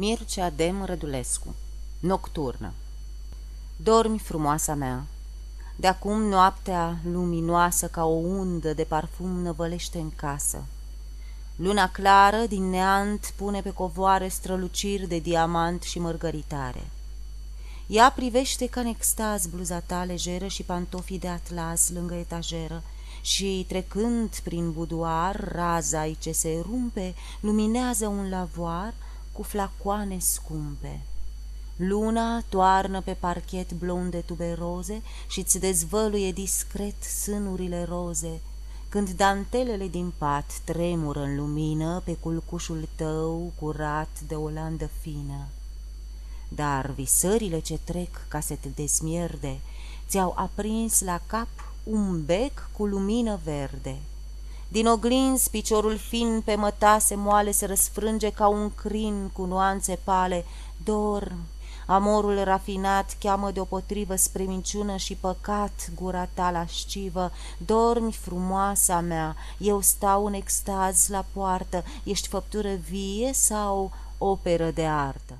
Mircea Dem Rădulescu Nocturnă Dormi, frumoasa mea, de acum noaptea luminoasă ca o undă de parfum năvălește în casă. Luna clară din neant pune pe covoare străluciri de diamant și mărgăritare. Ea privește ca în extaz bluza ta lejeră și pantofii de atlas lângă etajeră și, trecând prin buduar, raza ce se rumpe, luminează un lavoar cu flacoane scumpe. Luna toarnă pe parchet blonde tuberoze și-ți dezvăluie discret sânurile roze, când dantelele din pat tremură în lumină pe culcușul tău curat de o landă fină. Dar visările ce trec ca să te desmierde, ți-au aprins la cap un bec cu lumină verde. Din oglinzi, piciorul fin pe mătase moale se răsfrânge ca un crin cu nuanțe pale. Dormi, amorul rafinat cheamă deopotrivă spre minciună și păcat gura ta lascivă. Dormi, frumoasa mea, eu stau în extaz la poartă, ești făptură vie sau operă de artă?